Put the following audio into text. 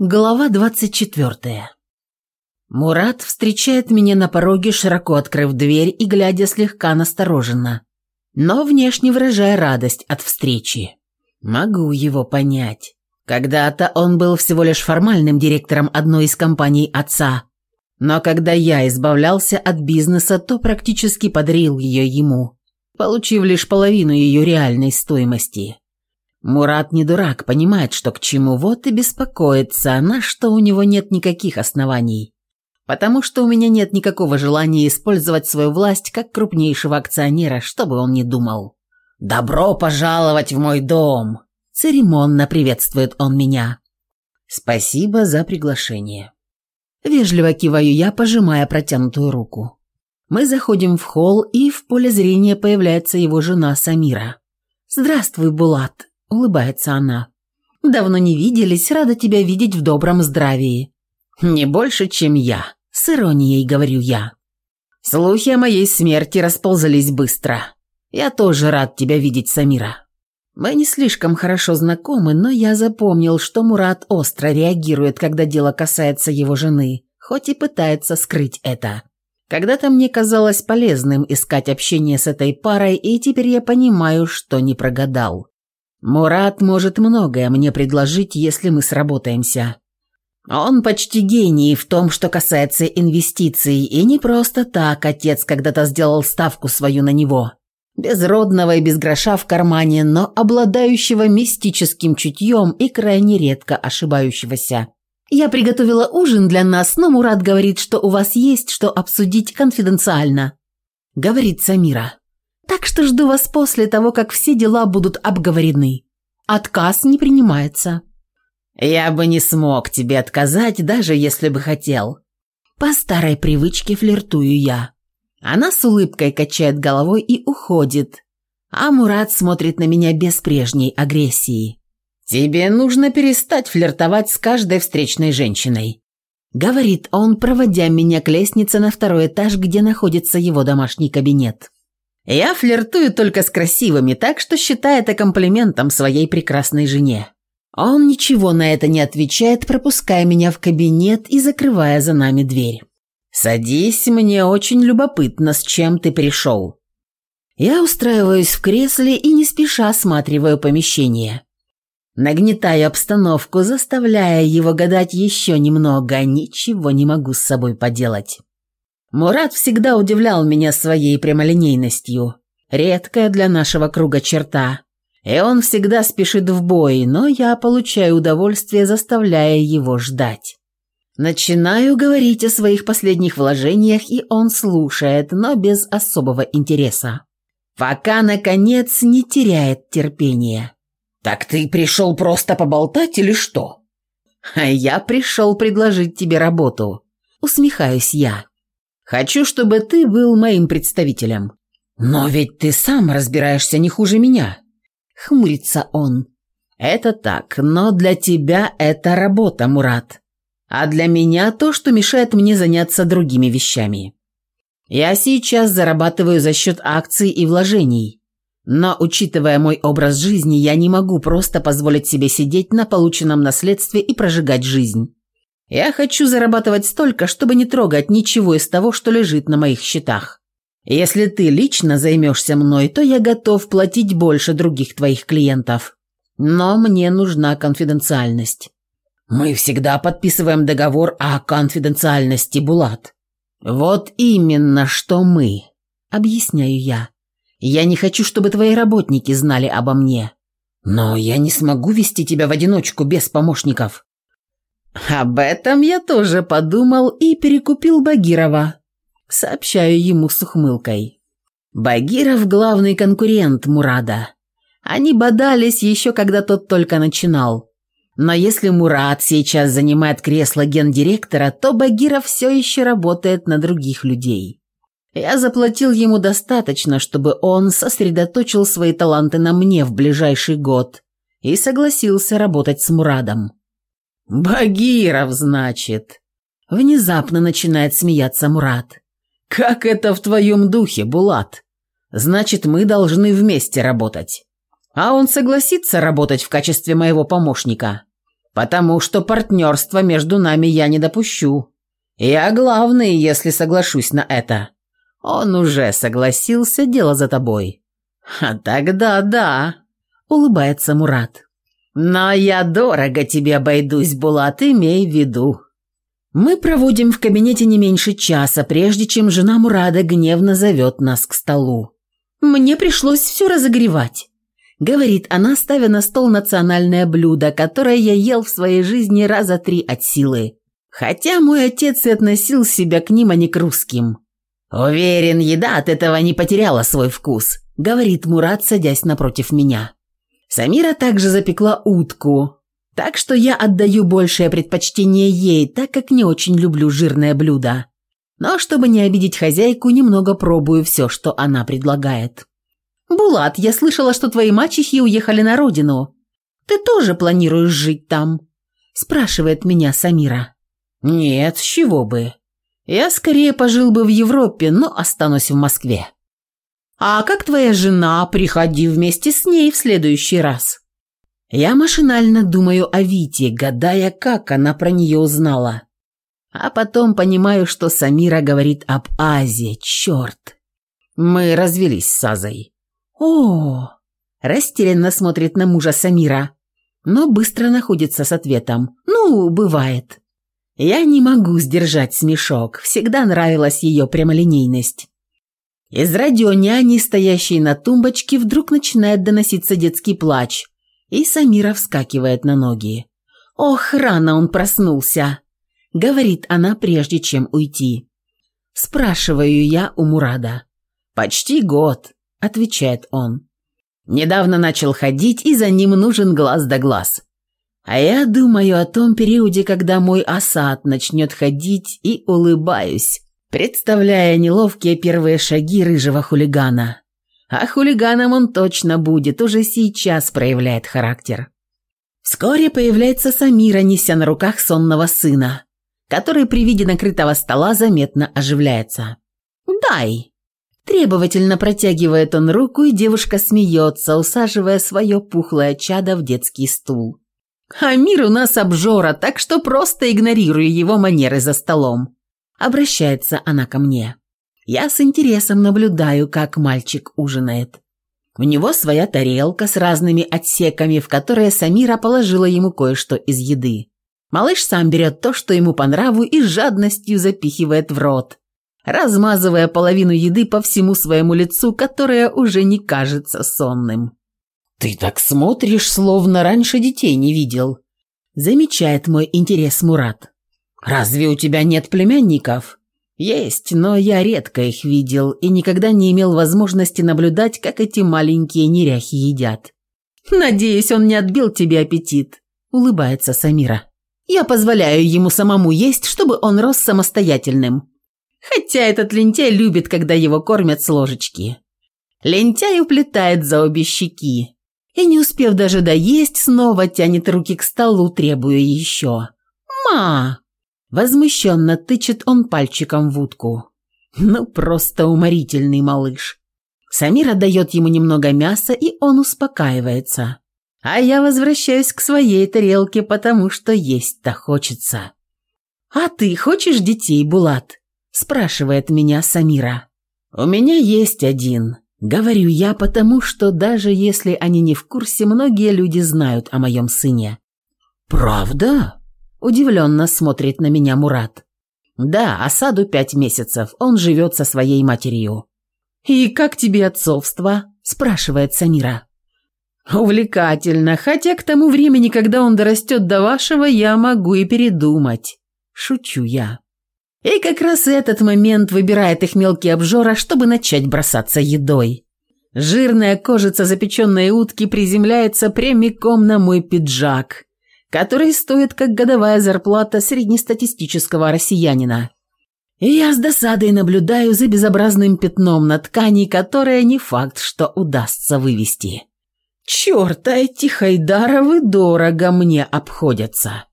Глава 24. Мурат встречает меня на пороге, широко открыв дверь и глядя слегка настороженно, но внешне выражая радость от встречи. Могу его понять. Когда-то он был всего лишь формальным директором одной из компаний отца, но когда я избавлялся от бизнеса, то практически подарил ее ему, получив лишь половину ее реальной стоимости. Мурат не дурак, понимает, что к чему, вот и беспокоится, на что у него нет никаких оснований. Потому что у меня нет никакого желания использовать свою власть как крупнейшего акционера, чтобы он не думал. «Добро пожаловать в мой дом!» Церемонно приветствует он меня. «Спасибо за приглашение». Вежливо киваю я, пожимая протянутую руку. Мы заходим в холл, и в поле зрения появляется его жена Самира. «Здравствуй, Булат», улыбается она. «Давно не виделись, рада тебя видеть в добром здравии». «Не больше, чем я», — с иронией говорю я. «Слухи о моей смерти расползались быстро. Я тоже рад тебя видеть, Самира». Мы не слишком хорошо знакомы, но я запомнил, что Мурат остро реагирует, когда дело касается его жены, хоть и пытается скрыть это. Когда-то мне казалось полезным искать общение с этой парой, и теперь я понимаю, что не прогадал. Мурат может многое мне предложить, если мы сработаемся. Он почти гений в том, что касается инвестиций, и не просто так отец когда-то сделал ставку свою на него. Безродного и без гроша в кармане, но обладающего мистическим чутьем и крайне редко ошибающегося. «Я приготовила ужин для нас, но Мурат говорит, что у вас есть что обсудить конфиденциально», — говорит Самира. Так что жду вас после того, как все дела будут обговорены. Отказ не принимается». «Я бы не смог тебе отказать, даже если бы хотел». По старой привычке флиртую я. Она с улыбкой качает головой и уходит, а Мурат смотрит на меня без прежней агрессии. «Тебе нужно перестать флиртовать с каждой встречной женщиной», — говорит он, проводя меня к лестнице на второй этаж, где находится его домашний кабинет. Я флиртую только с красивыми, так что считай это комплиментом своей прекрасной жене. Он ничего на это не отвечает, пропуская меня в кабинет и закрывая за нами дверь. «Садись, мне очень любопытно, с чем ты пришел». Я устраиваюсь в кресле и не спеша осматриваю помещение. Нагнетаю обстановку, заставляя его гадать еще немного, ничего не могу с собой поделать. Мурат всегда удивлял меня своей прямолинейностью. Редкая для нашего круга черта. И он всегда спешит в бой, но я получаю удовольствие, заставляя его ждать. Начинаю говорить о своих последних вложениях, и он слушает, но без особого интереса. Пока, наконец, не теряет терпения. «Так ты пришел просто поболтать или что?» «А я пришел предложить тебе работу», — усмехаюсь я. Хочу, чтобы ты был моим представителем». «Но ведь ты сам разбираешься не хуже меня», — хмурится он. «Это так, но для тебя это работа, Мурат. А для меня то, что мешает мне заняться другими вещами. Я сейчас зарабатываю за счет акций и вложений. Но, учитывая мой образ жизни, я не могу просто позволить себе сидеть на полученном наследстве и прожигать жизнь. Я хочу зарабатывать столько, чтобы не трогать ничего из того, что лежит на моих счетах. Если ты лично займешься мной, то я готов платить больше других твоих клиентов. Но мне нужна конфиденциальность. Мы всегда подписываем договор о конфиденциальности, Булат. Вот именно, что мы, объясняю я. Я не хочу, чтобы твои работники знали обо мне. Но я не смогу вести тебя в одиночку без помощников. «Об этом я тоже подумал и перекупил Багирова», сообщаю ему с ухмылкой. Багиров – главный конкурент Мурада. Они бодались еще когда тот только начинал. Но если Мурат сейчас занимает кресло гендиректора, то Багиров все еще работает на других людей. Я заплатил ему достаточно, чтобы он сосредоточил свои таланты на мне в ближайший год и согласился работать с Мурадом. «Багиров, значит?» Внезапно начинает смеяться Мурат. «Как это в твоем духе, Булат? Значит, мы должны вместе работать. А он согласится работать в качестве моего помощника?» потому что партнерство между нами я не допущу. Я главный, если соглашусь на это. Он уже согласился, дело за тобой. А тогда да, улыбается Мурат. Но я дорого тебе обойдусь, Булат, имей в виду. Мы проводим в кабинете не меньше часа, прежде чем жена Мурада гневно зовет нас к столу. Мне пришлось все разогревать. Говорит она, ставя на стол национальное блюдо, которое я ел в своей жизни раза три от силы. Хотя мой отец и относил себя к ним, а не к русским. «Уверен, еда от этого не потеряла свой вкус», — говорит Мурат, садясь напротив меня. Самира также запекла утку, так что я отдаю большее предпочтение ей, так как не очень люблю жирное блюдо. Но чтобы не обидеть хозяйку, немного пробую все, что она предлагает. «Булат, я слышала, что твои мачехи уехали на родину. Ты тоже планируешь жить там?» спрашивает меня Самира. «Нет, с чего бы. Я скорее пожил бы в Европе, но останусь в Москве». «А как твоя жена? Приходи вместе с ней в следующий раз». Я машинально думаю о Вите, гадая, как она про нее узнала. А потом понимаю, что Самира говорит об Азе, черт. Мы развелись с Азой. О, растерянно смотрит на мужа Самира, но быстро находится с ответом. Ну, бывает. Я не могу сдержать смешок, всегда нравилась ее прямолинейность. Из радионяни, стоящей на тумбочке, вдруг начинает доноситься детский плач, и Самира вскакивает на ноги. «Ох, рано он проснулся!» — говорит она, прежде чем уйти. Спрашиваю я у Мурада. «Почти год», — отвечает он. «Недавно начал ходить, и за ним нужен глаз да глаз. А я думаю о том периоде, когда мой осад начнет ходить, и улыбаюсь, представляя неловкие первые шаги рыжего хулигана. А хулиганом он точно будет, уже сейчас проявляет характер. Вскоре появляется Самира, неся на руках сонного сына, который при виде накрытого стола заметно оживляется. «Дай!» Требовательно протягивает он руку, и девушка смеется, усаживая свое пухлое чадо в детский стул. «А мир у нас обжора, так что просто игнорирую его манеры за столом. Обращается она ко мне. Я с интересом наблюдаю, как мальчик ужинает. У него своя тарелка с разными отсеками, в которые Самира положила ему кое-что из еды. Малыш сам берет то, что ему по нраву, и жадностью запихивает в рот, размазывая половину еды по всему своему лицу, которое уже не кажется сонным. «Ты так смотришь, словно раньше детей не видел», – замечает мой интерес Мурат. «Разве у тебя нет племянников?» «Есть, но я редко их видел и никогда не имел возможности наблюдать, как эти маленькие неряхи едят». «Надеюсь, он не отбил тебе аппетит», – улыбается Самира. «Я позволяю ему самому есть, чтобы он рос самостоятельным. Хотя этот лентяй любит, когда его кормят с ложечки. Лентяй уплетает за обе щеки. И не успев даже доесть, снова тянет руки к столу, требуя еще. «Ма!» Возмущенно тычет он пальчиком в утку. Ну, просто уморительный малыш. Самира дает ему немного мяса, и он успокаивается. А я возвращаюсь к своей тарелке, потому что есть-то хочется. «А ты хочешь детей, Булат?» – спрашивает меня Самира. «У меня есть один», – говорю я, потому что даже если они не в курсе, многие люди знают о моем сыне. «Правда?» Удивленно смотрит на меня Мурат. «Да, Асаду пять месяцев, он живет со своей матерью». «И как тебе отцовство?» – спрашивает Самира. «Увлекательно, хотя к тому времени, когда он дорастет до вашего, я могу и передумать». Шучу я. И как раз этот момент выбирает их мелкий обжора, чтобы начать бросаться едой. Жирная кожица запеченной утки приземляется прямиком на мой пиджак, который стоит как годовая зарплата среднестатистического россиянина. И я с досадой наблюдаю за безобразным пятном на ткани, которое не факт, что удастся вывести. Черт, а эти Хайдаровы дорого мне обходятся.